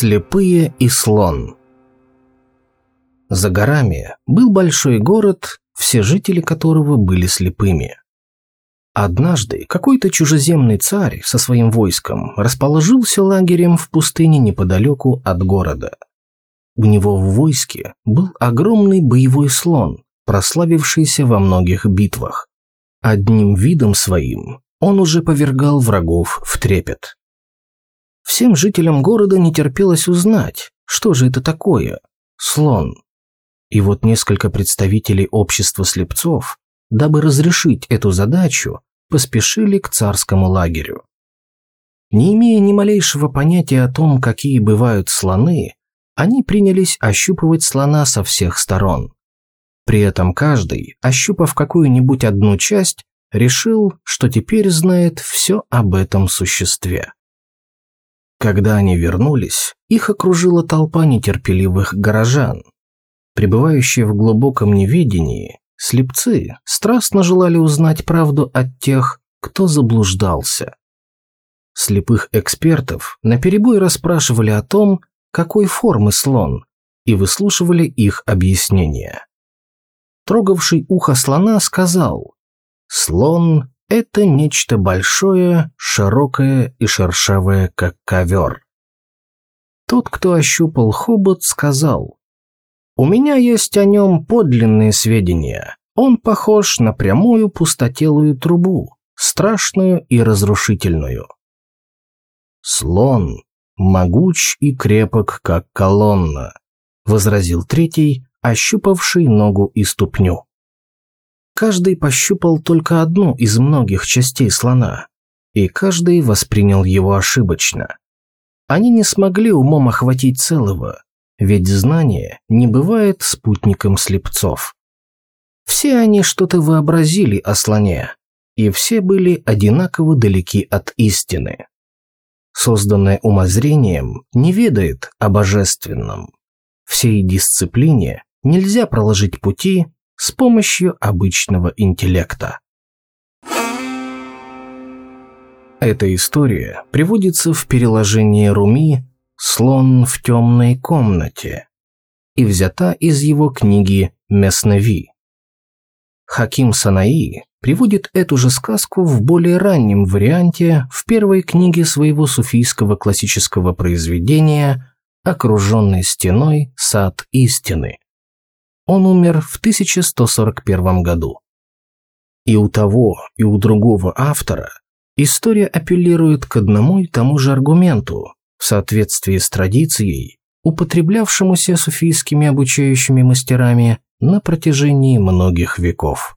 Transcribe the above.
Слепые и слон За горами был большой город, все жители которого были слепыми. Однажды какой-то чужеземный царь со своим войском расположился лагерем в пустыне неподалеку от города. У него в войске был огромный боевой слон, прославившийся во многих битвах. Одним видом своим он уже повергал врагов в трепет. Всем жителям города не терпелось узнать, что же это такое – слон. И вот несколько представителей общества слепцов дабы разрешить эту задачу, поспешили к царскому лагерю. Не имея ни малейшего понятия о том, какие бывают слоны, они принялись ощупывать слона со всех сторон. При этом каждый, ощупав какую-нибудь одну часть, решил, что теперь знает все об этом существе. Когда они вернулись, их окружила толпа нетерпеливых горожан. Пребывающие в глубоком неведении, Слепцы страстно желали узнать правду от тех, кто заблуждался. Слепых экспертов наперебой расспрашивали о том, какой формы слон, и выслушивали их объяснения. Трогавший ухо слона сказал, «Слон – это нечто большое, широкое и шершавое, как ковер». Тот, кто ощупал хобот, сказал, у меня есть о нем подлинные сведения. Он похож на прямую пустотелую трубу, страшную и разрушительную. Слон могуч и крепок, как колонна, возразил третий, ощупавший ногу и ступню. Каждый пощупал только одну из многих частей слона, и каждый воспринял его ошибочно. Они не смогли умом охватить целого, ведь знание не бывает спутником слепцов. Все они что-то вообразили о слоне, и все были одинаково далеки от истины. Созданное умозрением не ведает о божественном. Всей дисциплине нельзя проложить пути с помощью обычного интеллекта. Эта история приводится в переложении Руми «Слон в темной комнате» и взята из его книги «Месневи». Хаким Санаи приводит эту же сказку в более раннем варианте в первой книге своего суфийского классического произведения «Окруженный стеной сад истины». Он умер в 1141 году. И у того, и у другого автора история апеллирует к одному и тому же аргументу, в соответствии с традицией, употреблявшемуся суфийскими обучающими мастерами на протяжении многих веков.